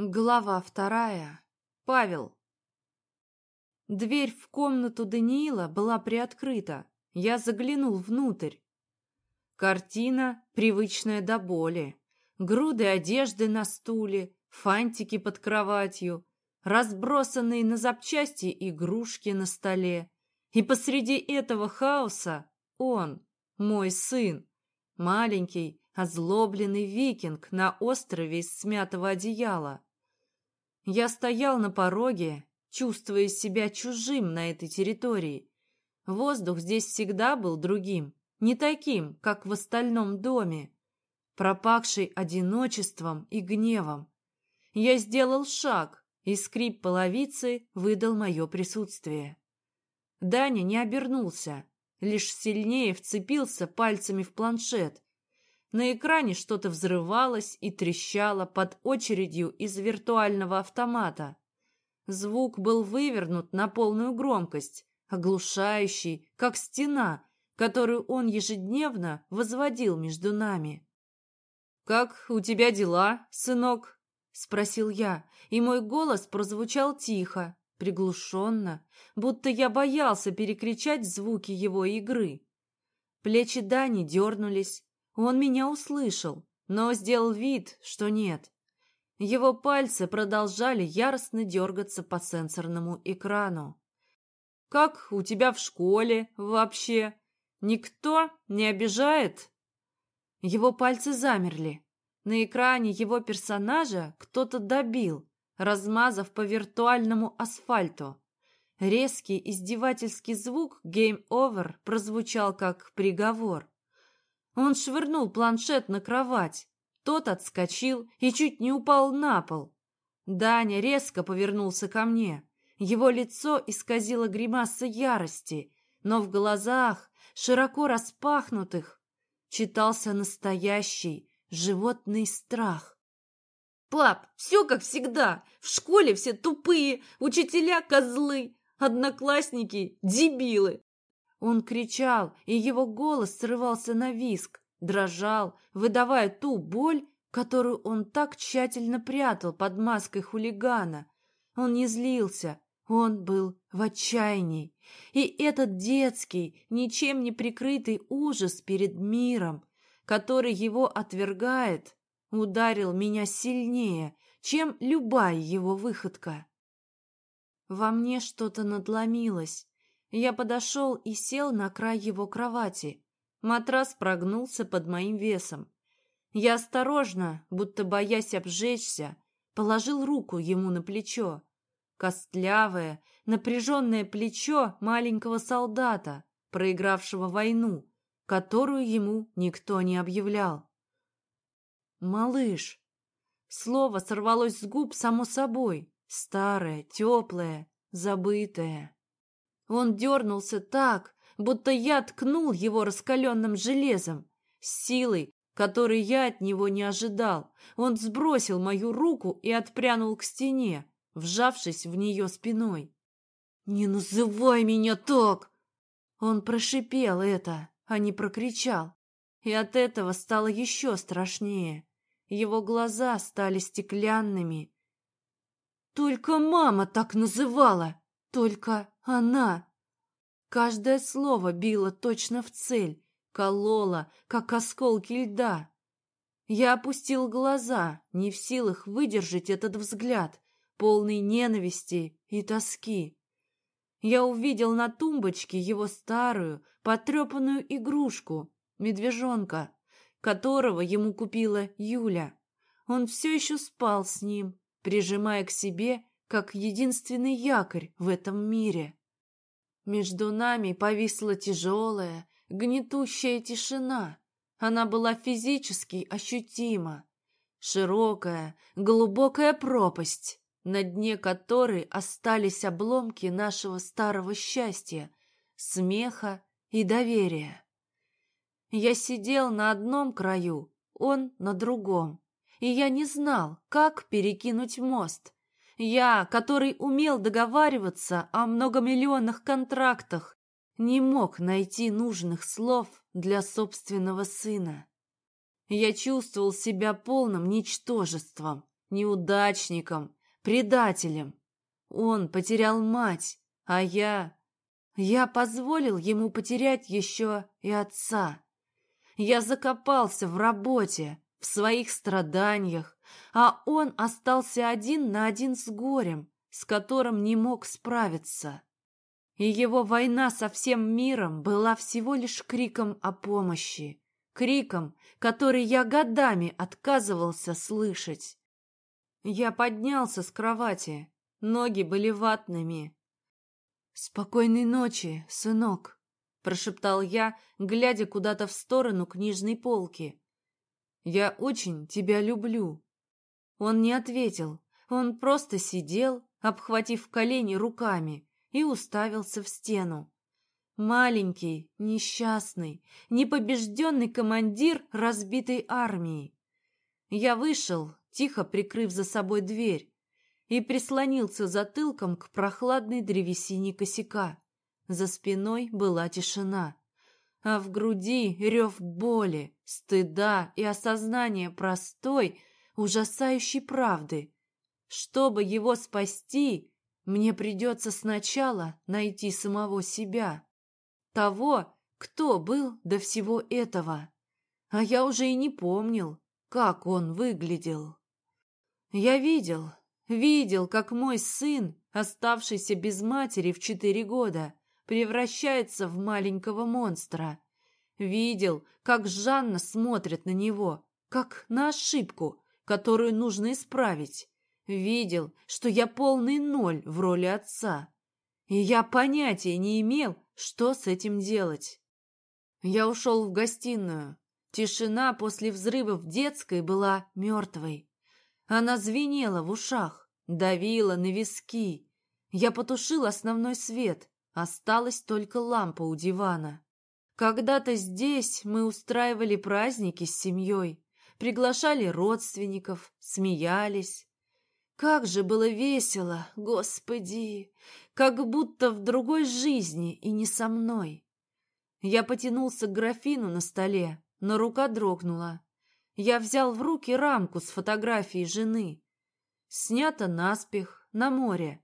Глава вторая. Павел. Дверь в комнату Даниила была приоткрыта. Я заглянул внутрь. Картина, привычная до боли. Груды одежды на стуле, фантики под кроватью, разбросанные на запчасти игрушки на столе. И посреди этого хаоса он, мой сын, маленький, озлобленный викинг на острове из смятого одеяла. Я стоял на пороге, чувствуя себя чужим на этой территории. Воздух здесь всегда был другим, не таким, как в остальном доме, пропахший одиночеством и гневом. Я сделал шаг, и скрип половицы выдал мое присутствие. Даня не обернулся, лишь сильнее вцепился пальцами в планшет, на экране что-то взрывалось и трещало под очередью из виртуального автомата. Звук был вывернут на полную громкость, оглушающий, как стена, которую он ежедневно возводил между нами. «Как у тебя дела, сынок?» — спросил я, и мой голос прозвучал тихо, приглушенно, будто я боялся перекричать звуки его игры. Плечи Дани дернулись, он меня услышал, но сделал вид, что нет. Его пальцы продолжали яростно дергаться по сенсорному экрану. «Как у тебя в школе вообще? Никто не обижает?» Его пальцы замерли. На экране его персонажа кто-то добил, размазав по виртуальному асфальту. Резкий издевательский звук «Game Over» прозвучал как приговор. Он швырнул планшет на кровать. Тот отскочил и чуть не упал на пол. Даня резко повернулся ко мне. Его лицо исказило гримаса ярости, но в глазах, широко распахнутых, читался настоящий животный страх. «Пап, все как всегда. В школе все тупые, учителя козлы, одноклассники дебилы. Он кричал, и его голос срывался на виск, дрожал, выдавая ту боль, которую он так тщательно прятал под маской хулигана. Он не злился, он был в отчаянии. И этот детский, ничем не прикрытый ужас перед миром, который его отвергает, ударил меня сильнее, чем любая его выходка. Во мне что-то надломилось, я подошел и сел на край его кровати. Матрас прогнулся под моим весом. Я осторожно, будто боясь обжечься, положил руку ему на плечо. Костлявое, напряженное плечо маленького солдата, проигравшего войну, которую ему никто не объявлял. «Малыш!» Слово сорвалось с губ само собой, старое, теплое, забытое. Он дернулся так, будто я ткнул его раскаленным железом, с силой, которой я от него не ожидал. Он сбросил мою руку и отпрянул к стене, вжавшись в нее спиной. «Не называй меня так!» Он прошипел это, а не прокричал. И от этого стало еще страшнее. Его глаза стали стеклянными. «Только мама так называла! Только она. Каждое слово било точно в цель, кололо, как осколки льда. Я опустил глаза, не в силах выдержать этот взгляд, полный ненависти и тоски. Я увидел на тумбочке его старую, потрепанную игрушку, медвежонка, которого ему купила Юля. Он все еще спал с ним, прижимая к себе, как единственный якорь в этом мире. Между нами повисла тяжелая, гнетущая тишина. Она была физически ощутима. Широкая, глубокая пропасть, на дне которой остались обломки нашего старого счастья, смеха и доверия. Я сидел на одном краю, он на другом, и я не знал, как перекинуть мост — я, который умел договариваться о многомиллионных контрактах, не мог найти нужных слов для собственного сына. Я чувствовал себя полным ничтожеством, неудачником, предателем. Он потерял мать, а я... Я позволил ему потерять еще и отца. Я закопался в работе, в своих страданиях, а он остался один на один с горем, с которым не мог справиться. И его война со всем миром была всего лишь криком о помощи, криком, который я годами отказывался слышать. Я поднялся с кровати, ноги были ватными. «Спокойной ночи, сынок», — прошептал я, глядя куда-то в сторону книжной полки. «Я очень тебя люблю». Он не ответил, он просто сидел, обхватив колени руками, и уставился в стену. Маленький, несчастный, непобежденный командир разбитой армии. Я вышел, тихо прикрыв за собой дверь, и прислонился затылком к прохладной древесине косяка. За спиной была тишина, а в груди рев боли, стыда и осознание простой, ужасающей правды. Чтобы его спасти, мне придется сначала найти самого себя, того, кто был до всего этого. А я уже и не помнил, как он выглядел. Я видел, видел, как мой сын, оставшийся без матери в четыре года, превращается в маленького монстра. Видел, как Жанна смотрит на него, как на ошибку, которую нужно исправить. Видел, что я полный ноль в роли отца. И я понятия не имел, что с этим делать. Я ушел в гостиную. Тишина после взрыва в детской была мертвой. Она звенела в ушах, давила на виски. Я потушил основной свет, осталась только лампа у дивана. Когда-то здесь мы устраивали праздники с семьей, приглашали родственников, смеялись, как же было весело, Господи! Как будто в другой жизни и не со мной. Я потянулся к графину на столе, но рука дрогнула. Я взял в руки рамку с фотографией жены. Снята наспех, на море.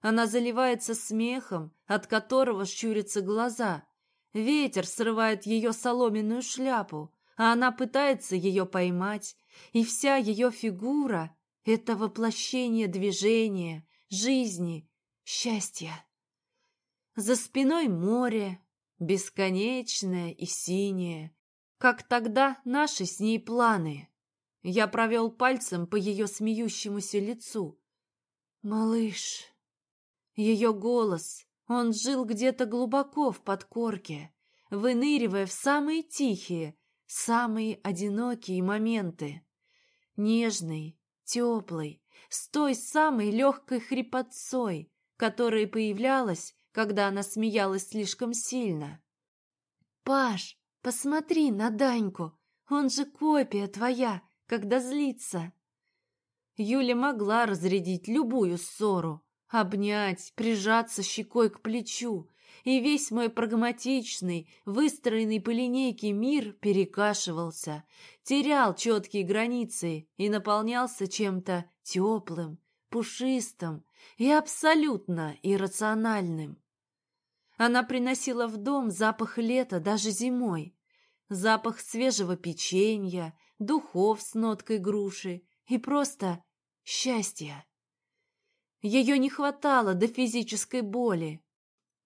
Она заливается смехом, от которого щурятся глаза. Ветер срывает ее соломенную шляпу, а она пытается ее поймать, и вся ее фигура это воплощение движения, жизни, счастья. За спиной море, бесконечное и синее, как тогда наши с ней планы. Я провел пальцем по ее смеющемуся лицу. «Малыш!» Ее голос, он жил где-то глубоко в подкорке, выныривая в самые тихие, самые одинокие моменты. Нежный, теплой, с той самой легкой хрипотцой, которая появлялась, когда она смеялась слишком сильно. «Паш, посмотри на Даньку, он же копия твоя, когда злится». Юля могла разрядить любую ссору, обнять, прижаться щекой к плечу, и весь мой прагматичный, выстроенный по линейке мир перекашивался, терял четкие границы и наполнялся чем-то теплым, пушистым и абсолютно иррациональным. Она приносила в дом запах лета даже зимой, запах свежего печенья, духов с ноткой груши и просто счастья. Ее не хватало до физической боли,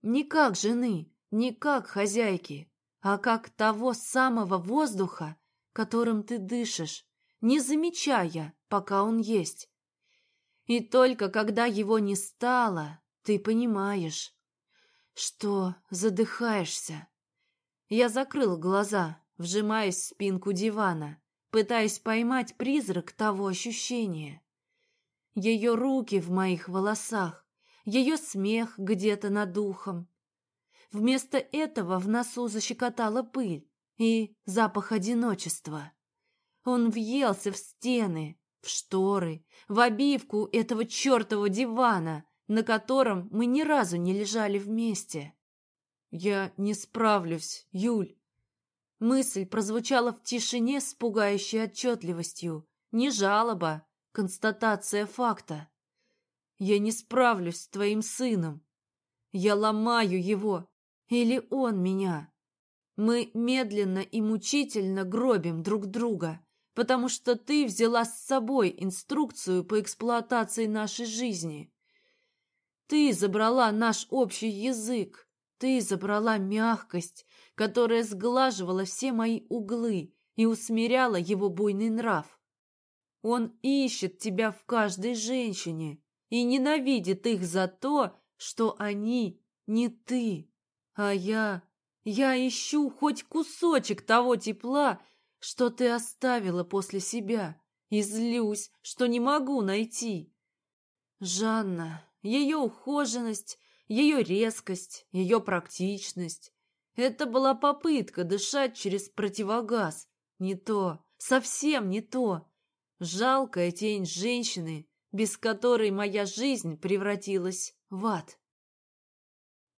не как жены, не как хозяйки, а как того самого воздуха, которым ты дышишь, не замечая, пока он есть. И только когда его не стало, ты понимаешь, что задыхаешься. Я закрыл глаза, вжимаясь в спинку дивана, пытаясь поймать призрак того ощущения. Ее руки в моих волосах, ее смех где-то над ухом. Вместо этого в носу защекотала пыль и запах одиночества. Он въелся в стены, в шторы, в обивку этого чертового дивана, на котором мы ни разу не лежали вместе. «Я не справлюсь, Юль». Мысль прозвучала в тишине с пугающей отчетливостью. Не жалоба, констатация факта. Я не справлюсь с твоим сыном. Я ломаю его, или он меня. Мы медленно и мучительно гробим друг друга, потому что ты взяла с собой инструкцию по эксплуатации нашей жизни. Ты забрала наш общий язык, ты забрала мягкость, которая сглаживала все мои углы и усмиряла его буйный нрав. Он ищет тебя в каждой женщине и ненавидит их за то, что они не ты. А я... я ищу хоть кусочек того тепла, что ты оставила после себя, и злюсь, что не могу найти. Жанна, ее ухоженность, ее резкость, ее практичность. Это была попытка дышать через противогаз. Не то, совсем не то. Жалкая тень женщины, без которой моя жизнь превратилась в ад.